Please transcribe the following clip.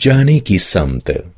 जाने की समत